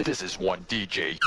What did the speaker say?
This is one DJ.